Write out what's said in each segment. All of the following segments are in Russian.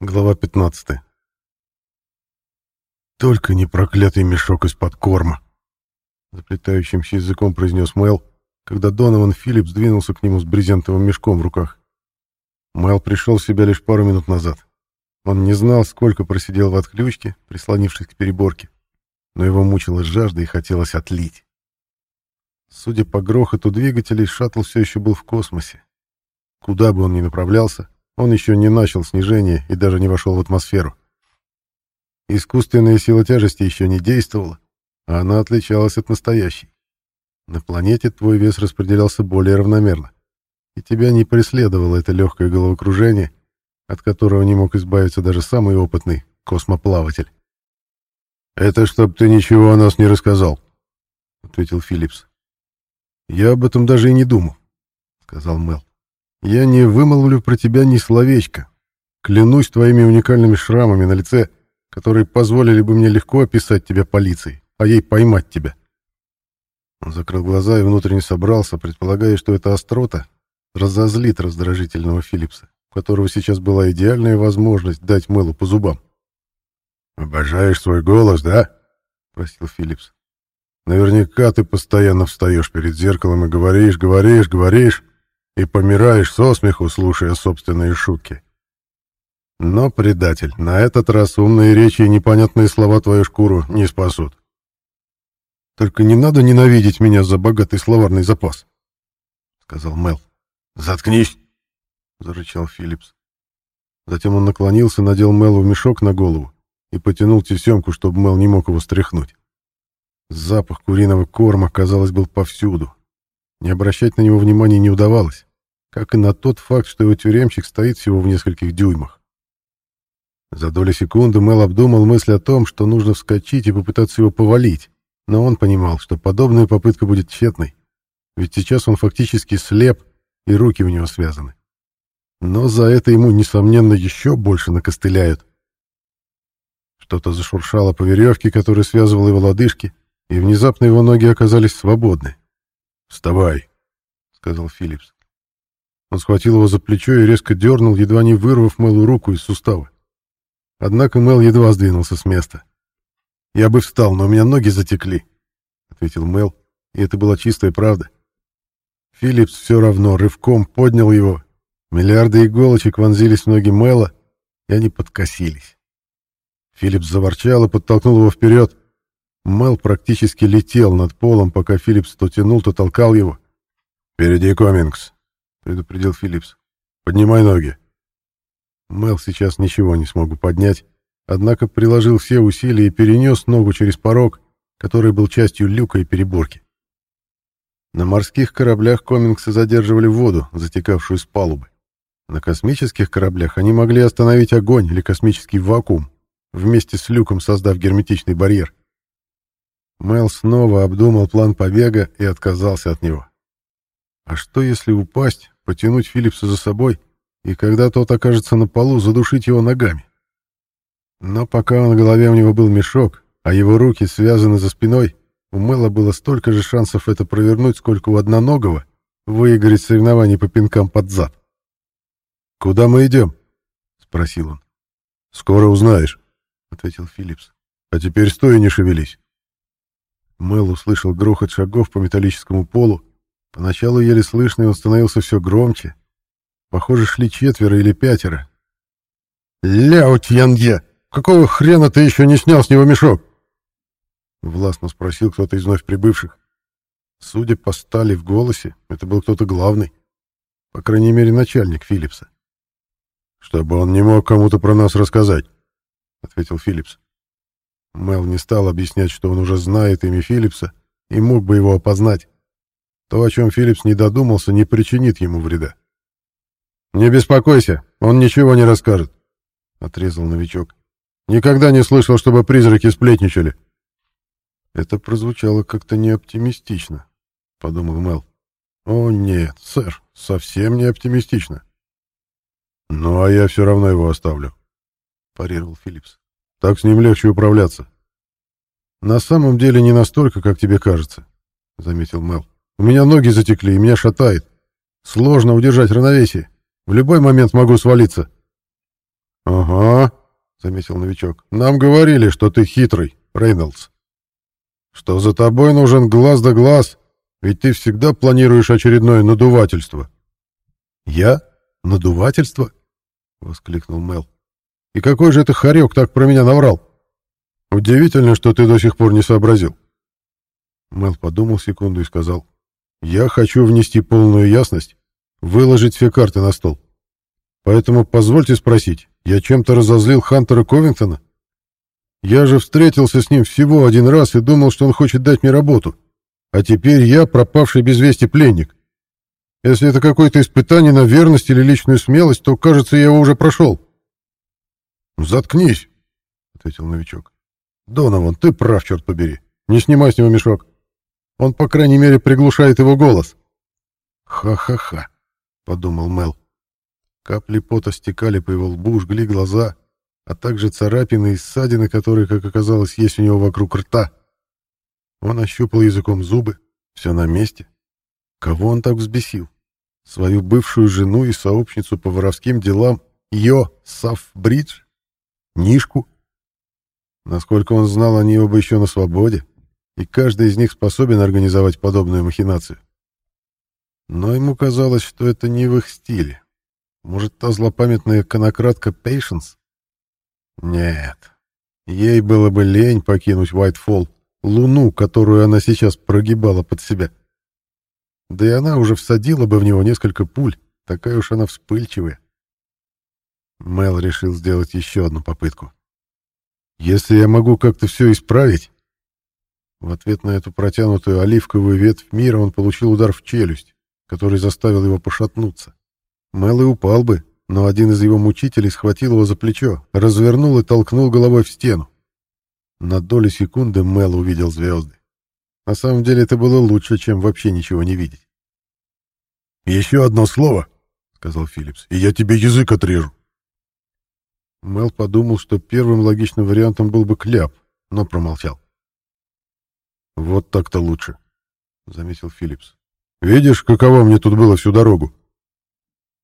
Глава 15. «Только не проклятый мешок из-под корма!» Заплетающимся языком произнес Мэл, когда Донован Филлипс двинулся к нему с брезентовым мешком в руках. Мэл пришел в себя лишь пару минут назад. Он не знал, сколько просидел в отключке, прислонившись к переборке, но его мучила жажда и хотелось отлить. Судя по грохоту двигателей, шаттл все еще был в космосе. Куда бы он ни направлялся, он еще не начал снижение и даже не вошел в атмосферу. Искусственная сила тяжести еще не действовала, а она отличалась от настоящей. На планете твой вес распределялся более равномерно, и тебя не преследовало это легкое головокружение, от которого не мог избавиться даже самый опытный космоплаватель. «Это чтоб ты ничего о нас не рассказал», — ответил Филлипс. «Я об этом даже и не думал», — сказал Мел. Я не вымолвлю про тебя ни словечко. Клянусь твоими уникальными шрамами на лице, которые позволили бы мне легко описать тебя полиции, а ей поймать тебя. Он закрыл глаза и внутренне собрался, предполагая, что эта острота разозлит раздражительного Филлипса, у которого сейчас была идеальная возможность дать Мэлу по зубам. «Обожаешь свой голос, да?» — просил Филлипс. «Наверняка ты постоянно встаешь перед зеркалом и говоришь, говоришь, говоришь, и помираешь со смеху, слушая собственные шутки. Но, предатель, на этот раз умные речи и непонятные слова твою шкуру не спасут. Только не надо ненавидеть меня за богатый словарный запас, — сказал Мел. Заткнись, — зарычал Филлипс. Затем он наклонился, надел Мелу мешок на голову и потянул тесемку, чтобы Мел не мог его стряхнуть. Запах куриного корма, казалось, был повсюду. Не обращать на него внимания не удавалось как и на тот факт, что его тюремщик стоит всего в нескольких дюймах. За доли секунды Мэл обдумал мысль о том, что нужно вскочить и попытаться его повалить, но он понимал, что подобная попытка будет тщетной, ведь сейчас он фактически слеп, и руки у него связаны. Но за это ему, несомненно, еще больше накостыляют. Что-то зашуршало по веревке, которая связывала его лодыжки, и внезапно его ноги оказались свободны. «Вставай», — сказал Филлипс. Он схватил его за плечо и резко дернул, едва не вырвав Мэлу руку из сустава. Однако Мэл едва сдвинулся с места. «Я бы встал, но у меня ноги затекли», — ответил Мэл, и это была чистая правда. Филлипс все равно рывком поднял его. Миллиарды иголочек вонзились в ноги Мэла, и они подкосились. Филлипс заворчал и подтолкнул его вперед. Мэл практически летел над полом, пока Филлипс то тянул, то толкал его. «Впереди комингс», предупредил Филлипс. «Поднимай ноги». Мел сейчас ничего не смог бы поднять, однако приложил все усилия и перенес ногу через порог, который был частью люка и переборки. На морских кораблях комингсы задерживали воду, затекавшую с палубы. На космических кораблях они могли остановить огонь или космический вакуум, вместе с люком создав герметичный барьер. Мел снова обдумал план побега и отказался от него. А что если упасть, потянуть Филлипса за собой, и когда тот окажется на полу, задушить его ногами? Но пока на голове у него был мешок, а его руки связаны за спиной, у Мэла было столько же шансов это провернуть, сколько у одноногого выиграть соревнование по пинкам под зад. «Куда мы идем?» — спросил он. «Скоро узнаешь», — ответил Филлипс. «А теперь стой и не шевелись». Мэл услышал грохот шагов по металлическому полу, Поначалу еле слышно, и он становился все громче. Похоже, шли четверо или пятеро. «Ляо Тьянге! Какого хрена ты еще не снял с него мешок?» Властно спросил кто-то из вновь прибывших. Судя по стали в голосе, это был кто-то главный. По крайней мере, начальник Филлипса. «Чтобы он не мог кому-то про нас рассказать», — ответил Филлипс. Мел не стал объяснять, что он уже знает имя Филлипса и мог бы его опознать. То, о чем Филлипс не додумался, не причинит ему вреда. «Не беспокойся, он ничего не расскажет», — отрезал новичок. «Никогда не слышал, чтобы призраки сплетничали». Это прозвучало как-то неоптимистично, — подумал Мел. «О, нет, сэр, совсем не оптимистично». «Ну, а я все равно его оставлю», — парировал Филлипс. «Так с ним легче управляться». «На самом деле не настолько, как тебе кажется», — заметил Мел. У меня ноги затекли, и меня шатает. Сложно удержать равновесие. В любой момент могу свалиться. «Ага», — заметил новичок. «Нам говорили, что ты хитрый, Рейнольдс. Что за тобой нужен глаз да глаз, ведь ты всегда планируешь очередное надувательство». «Я? Надувательство?» — воскликнул Мел. «И какой же это хорек так про меня наврал? Удивительно, что ты до сих пор не сообразил». Мел подумал секунду и сказал. «Я хочу внести полную ясность, выложить все карты на стол. Поэтому позвольте спросить, я чем-то разозлил Хантера Ковингтона? Я же встретился с ним всего один раз и думал, что он хочет дать мне работу. А теперь я пропавший без вести пленник. Если это какое-то испытание на верность или личную смелость, то, кажется, я его уже прошел. «Заткнись», — ответил новичок. «Донован, ты прав, черт побери. Не снимай с него мешок. Он, по крайней мере, приглушает его голос». «Ха-ха-ха», — подумал Мел. Капли пота стекали по его лбу, жгли глаза, а также царапины и ссадины, которые, как оказалось, есть у него вокруг рта. Он ощупал языком зубы, все на месте. Кого он так взбесил? Свою бывшую жену и сообщницу по воровским делам Йо Саф Бридж? Нишку? Насколько он знал, они оба еще на свободе, и каждый из них способен организовать подобную махинацию. Но ему казалось, что это не в их стиле. Может, та злопамятная конократка Пейшенс? Нет. Ей было бы лень покинуть Уайтфолл, луну, которую она сейчас прогибала под себя. Да и она уже всадила бы в него несколько пуль, такая уж она вспыльчивая. Мел решил сделать еще одну попытку. «Если я могу как-то все исправить...» В ответ на эту протянутую оливковую ветвь мира он получил удар в челюсть, который заставил его пошатнуться. Мел и упал бы, но один из его мучителей схватил его за плечо, развернул и толкнул головой в стену. На долю секунды Мел увидел звезды. На самом деле это было лучше, чем вообще ничего не видеть. «Еще одно слово», — сказал Филлипс, — «и я тебе язык отрежу». Мел подумал, что первым логичным вариантом был бы кляп, но промолчал. «Вот так-то лучше», — заметил Филлипс. «Видишь, каково мне тут было всю дорогу?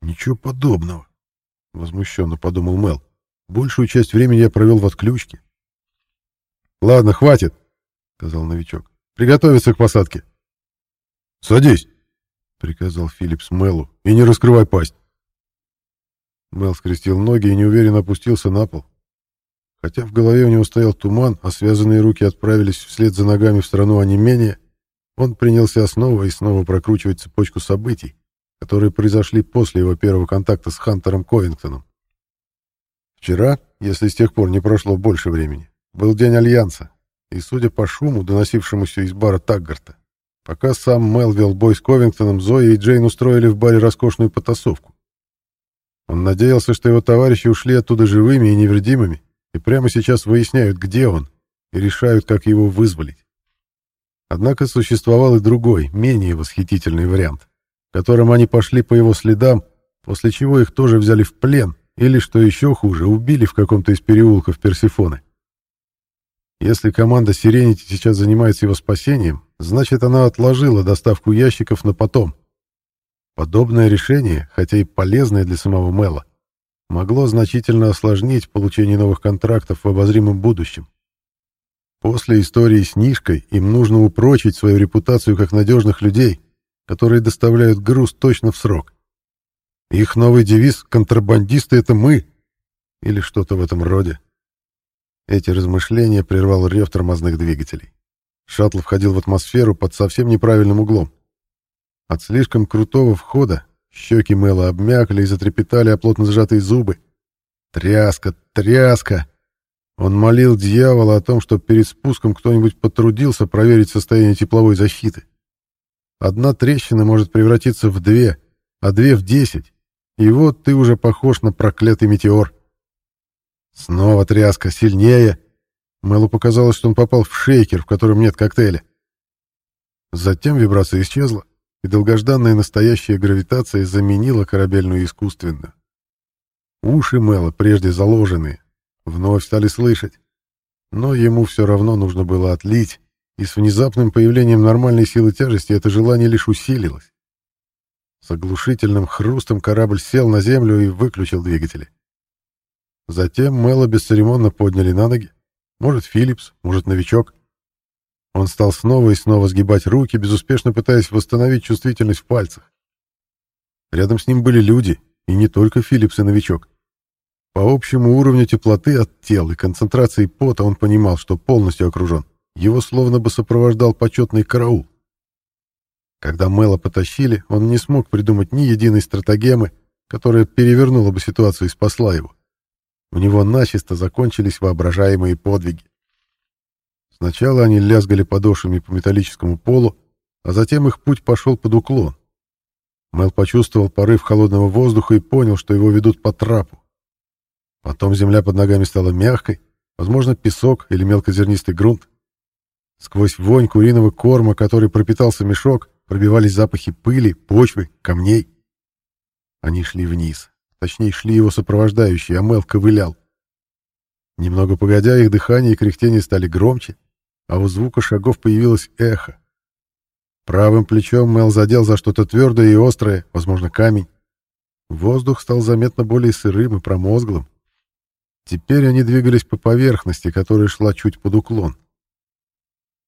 «Ничего подобного», — возмущенно подумал Мел. «Большую часть времени я провел в отключке». «Ладно, хватит», — сказал новичок. «Приготовиться к посадке». «Садись», — приказал Филлипс Мелу, — «и не раскрывай пасть». Мел скрестил ноги и неуверенно опустился на пол. Хотя в голове у него стоял туман, а связанные руки отправились вслед за ногами в страну онемения, он принялся снова и снова прокручивать цепочку событий, которые произошли после его первого контакта с Хантером Ковингтоном. Вчера, если с тех пор не прошло больше времени, был день Альянса, и, судя по шуму, доносившемуся из бара Таггарта, пока сам Мел вел бой с Ковингтоном, Зоя и Джейн устроили в баре роскошную потасовку. Он надеялся, что его товарищи ушли оттуда живыми и невредимыми, и прямо сейчас выясняют, где он, и решают, как его вызволить. Однако существовал и другой, менее восхитительный вариант которым они пошли по его следам, после чего их тоже взяли в плен или, что еще хуже, убили в каком-то из переулков Персифоны. Если команда Сиренити сейчас занимается его спасением, значит, она отложила доставку ящиков на потом. Подобное решение, хотя и полезное для самого Мэла, могло значительно осложнить получение новых контрактов в обозримом будущем. После истории с Нишкой им нужно упрочить свою репутацию как надежных людей, которые доставляют груз точно в срок. Их новый девиз «Контрабандисты — это мы» или что-то в этом роде. Эти размышления прервал рев тормозных двигателей. Шаттл входил в атмосферу под совсем неправильным углом. От слишком крутого входа щеки Мэла обмякли и затрепетали о плотно сжатые зубы. Тряска, тряска! Он молил дьявола о том, чтобы перед спуском кто-нибудь потрудился проверить состояние тепловой защиты. Одна трещина может превратиться в две, а две в десять. И вот ты уже похож на проклятый метеор. Снова тряска, сильнее. Мэлу показалось, что он попал в шейкер, в котором нет коктейля. Затем вибрация исчезла, и долгожданная настоящая гравитация заменила корабельную искусственную. Уши Мэла, прежде заложенные, вновь стали слышать. Но ему все равно нужно было отлить, и с внезапным появлением нормальной силы тяжести это желание лишь усилилось. С оглушительным хрустом корабль сел на землю и выключил двигатели. Затем Мэла бесцеремонно подняли на ноги. Может, Филлипс, может, новичок. Он стал снова и снова сгибать руки, безуспешно пытаясь восстановить чувствительность в пальцах. Рядом с ним были люди, и не только Филлипс и новичок. По общему уровню теплоты от тел и концентрации пота он понимал, что полностью окружен. Его словно бы сопровождал почетный караул. Когда Мэла потащили, он не смог придумать ни единой стратагемы, которая перевернула бы ситуацию и спасла его. У него начисто закончились воображаемые подвиги. Сначала они лязгали подошвами по металлическому полу, а затем их путь пошел под уклон. Мэл почувствовал порыв холодного воздуха и понял, что его ведут по трапу. Потом земля под ногами стала мягкой, возможно, песок или мелкозернистый грунт. Сквозь вонь куриного корма, который пропитался мешок, пробивались запахи пыли, почвы, камней. Они шли вниз. Точнее, шли его сопровождающие, а Мел ковылял. Немного погодя, их дыхание и кряхтение стали громче, а у звука шагов появилось эхо. Правым плечом Мел задел за что-то твердое и острое, возможно, камень. Воздух стал заметно более сырым и промозглым. Теперь они двигались по поверхности, которая шла чуть под уклон.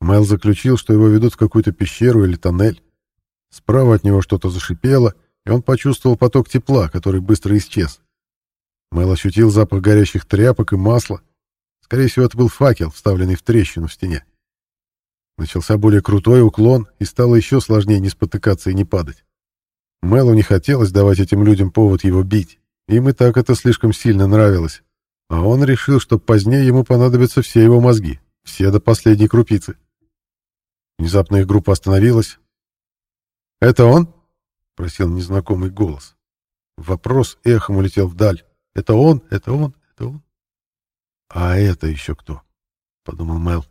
Мел заключил, что его ведут в какую-то пещеру или тоннель. Справа от него что-то зашипело — и он почувствовал поток тепла, который быстро исчез. Мэл ощутил запах горящих тряпок и масла. Скорее всего, это был факел, вставленный в трещину в стене. Начался более крутой уклон, и стало еще сложнее не спотыкаться и не падать. Мэлу не хотелось давать этим людям повод его бить. Им и так это слишком сильно нравилось. А он решил, что позднее ему понадобятся все его мозги, все до последней крупицы. Внезапно их группа остановилась. «Это он?» спросил незнакомый голос. Вопрос эхом улетел вдаль. «Это он? Это он? Это он?» «А это еще кто?» — подумал Мел.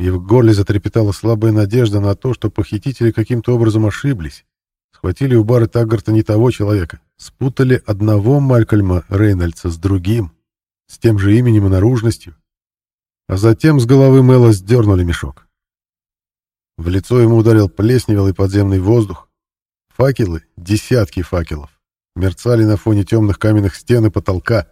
В его горле затрепетала слабая надежда на то, что похитители каким-то образом ошиблись. Схватили у бары Таггарта не того человека. Спутали одного Малькольма Рейнольдса с другим, с тем же именем и наружностью. А затем с головы Мэла сдернули мешок. В лицо ему ударил плесневелый подземный воздух. Факелы, десятки факелов, мерцали на фоне темных каменных стен и потолка.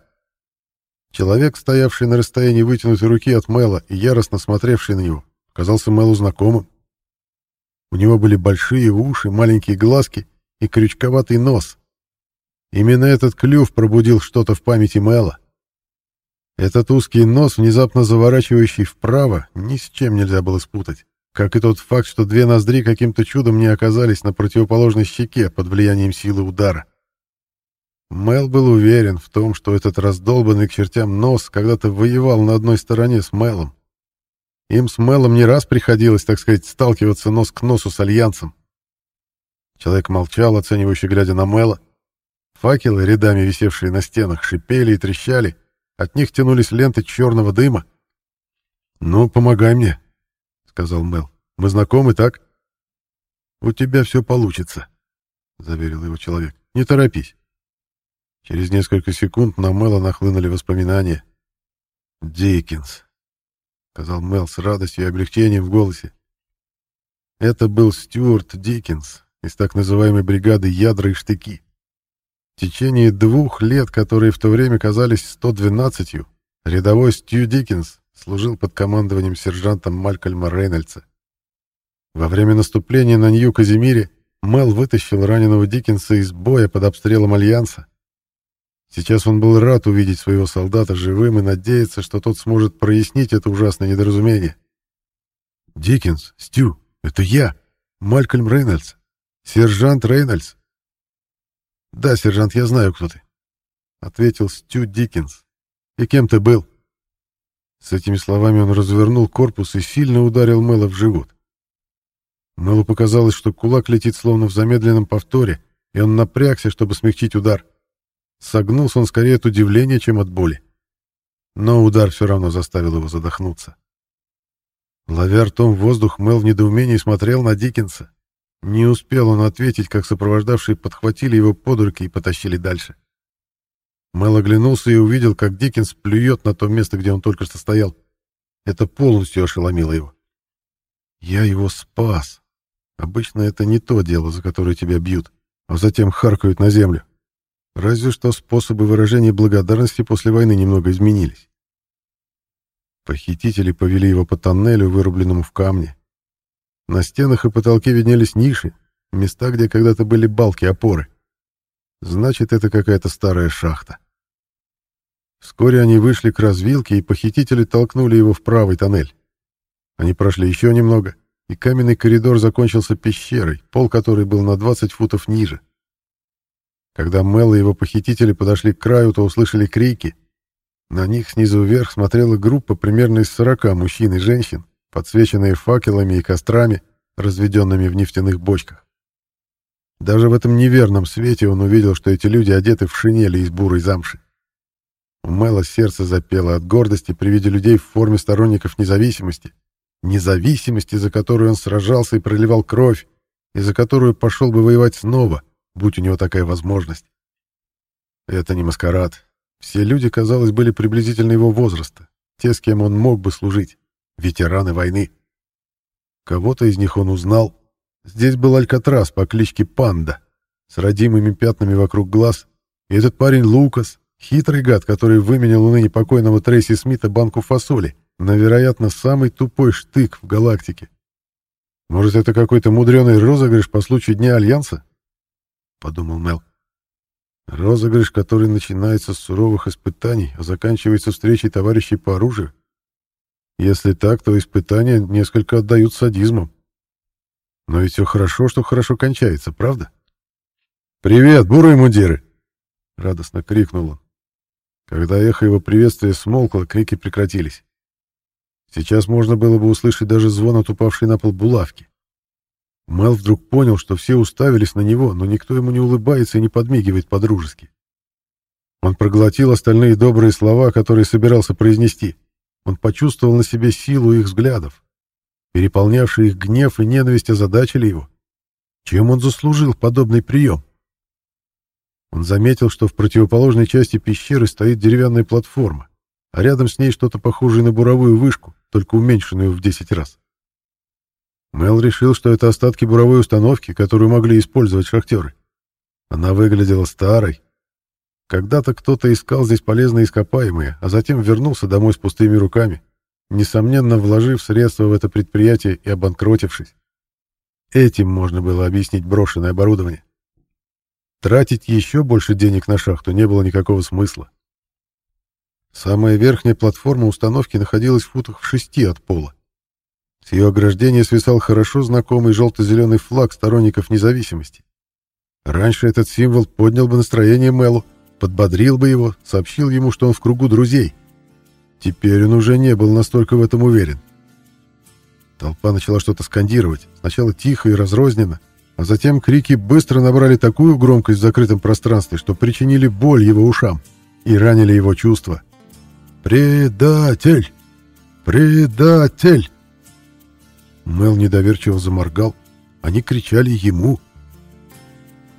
Человек, стоявший на расстоянии вытянутой руки от Мэла и яростно смотревший на него, казался Мэлу знакомым. У него были большие уши, маленькие глазки и крючковатый нос. Именно этот клюв пробудил что-то в памяти Мэла. Этот узкий нос, внезапно заворачивающий вправо, ни с чем нельзя было спутать как и тот факт, что две ноздри каким-то чудом не оказались на противоположной щеке под влиянием силы удара. Мел был уверен в том, что этот раздолбанный к чертям нос когда-то воевал на одной стороне с Мелом. Им с Мелом не раз приходилось, так сказать, сталкиваться нос к носу с Альянсом. Человек молчал, оценивающе глядя на Мела. Факелы, рядами висевшие на стенах, шипели и трещали. От них тянулись ленты черного дыма. «Ну, помогай мне», сказал Мел. «Мы знакомы, так?» «У тебя все получится», — заверил его человек. «Не торопись». Через несколько секунд на Мела нахлынули воспоминания. «Диккенс», — сказал Мел с радостью и облегчением в голосе. Это был Стюарт Диккенс из так называемой бригады «Ядра и штыки». В течение двух лет, которые в то время казались 112-ю, рядовой Стью Диккенс служил под командованием сержанта Малькольма Рейнольдса. Во время наступления на Нью-Казимире Мел вытащил раненого Диккенса из боя под обстрелом Альянса. Сейчас он был рад увидеть своего солдата живым и надеяться, что тот сможет прояснить это ужасное недоразумение. «Диккенс, Стю, это я, Малькольм Рейнольдс, сержант Рейнольдс». «Да, сержант, я знаю, кто ты», — ответил Стю Диккенс. «И кем ты был?» С этими словами он развернул корпус и сильно ударил Мэла в живот. Мэлу показалось, что кулак летит словно в замедленном повторе, и он напрягся, чтобы смягчить удар. Согнулся он скорее от удивления, чем от боли. Но удар все равно заставил его задохнуться. Ловя ртом воздух, Мэл в недоумении смотрел на Диккенса. Не успел он ответить, как сопровождавшие подхватили его под руки и потащили дальше. — Мэл оглянулся и увидел, как Диккенс плюет на то место, где он только что стоял. Это полностью ошеломило его. «Я его спас. Обычно это не то дело, за которое тебя бьют, а затем харкают на землю. Разве что способы выражения благодарности после войны немного изменились. Похитители повели его по тоннелю, вырубленному в камне. На стенах и потолке виднелись ниши, места, где когда-то были балки-опоры. Значит, это какая-то старая шахта. Вскоре они вышли к развилке, и похитители толкнули его в правый тоннель. Они прошли еще немного, и каменный коридор закончился пещерой, пол которой был на 20 футов ниже. Когда Мел и его похитители подошли к краю, то услышали крики. На них снизу вверх смотрела группа примерно из 40 мужчин и женщин, подсвеченные факелами и кострами, разведенными в нефтяных бочках. Даже в этом неверном свете он увидел, что эти люди одеты в шинели из бурой замши. У Мэла сердце запело от гордости при виде людей в форме сторонников независимости. Независимости, за которую он сражался и проливал кровь, и за которую пошел бы воевать снова, будь у него такая возможность. Это не маскарад. Все люди, казалось, были приблизительно его возраста, те, с кем он мог бы служить, ветераны войны. Кого-то из них он узнал. Здесь был Алькатрас по кличке Панда, с родимыми пятнами вокруг глаз, и этот парень Лукас, хитрый гад, который выменял у ныне покойного Трейси Смита банку фасоли на, вероятно, самый тупой штык в галактике. Может, это какой-то мудреный розыгрыш по случаю Дня Альянса? — подумал Мел. Розыгрыш, который начинается с суровых испытаний, а заканчивается встречей товарищей по оружию. Если так, то испытания несколько отдают садизмом. Но ведь все хорошо, что хорошо кончается, правда? «Привет, бурые мундиры!» — радостно крикнул он. Когда эхо его приветствия смолкло, крики прекратились. Сейчас можно было бы услышать даже звон от упавшей на пол булавки. Мел вдруг понял, что все уставились на него, но никто ему не улыбается и не подмигивает по-дружески. Он проглотил остальные добрые слова, которые собирался произнести. Он почувствовал на себе силу их взглядов. Переполнявший их гнев и ненависть озадачили его. Чем он заслужил подобный прием? Он заметил, что в противоположной части пещеры стоит деревянная платформа, а рядом с ней что-то похожее на буровую вышку, только уменьшенную в 10 раз. Мел решил, что это остатки буровой установки, которую могли использовать шахтеры. Она выглядела старой. Когда-то кто-то искал здесь полезные ископаемые, а затем вернулся домой с пустыми руками, несомненно вложив средства в это предприятие и обанкротившись. Этим можно было объяснить брошенное оборудование. Тратить еще больше денег на шахту не было никакого смысла. Самая верхняя платформа установки находилась в футах в шести от пола. С ее ограждения свисал хорошо знакомый желто-зеленый флаг сторонников независимости. Раньше этот символ поднял бы настроение Мелу, подбодрил бы его, сообщил ему, что он в кругу друзей. Теперь он уже не был настолько в этом уверен. Толпа начала что-то скандировать, сначала тихо и разрозненно, а затем крики быстро набрали такую громкость в закрытом пространстве, что причинили боль его ушам и ранили его чувства. «Предатель! Предатель!» Мел недоверчиво заморгал. Они кричали ему.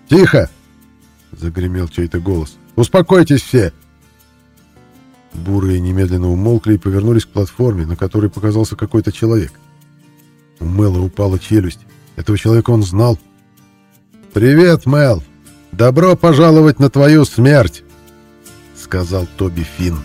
«Тихо!» — загремел чей-то голос. «Успокойтесь все!» Бурые немедленно умолкли и повернулись к платформе, на которой показался какой-то человек. У Мэла упала челюсть. Этого человека он знал. «Привет, Мел! Добро пожаловать на твою смерть!» — сказал Тоби Финн.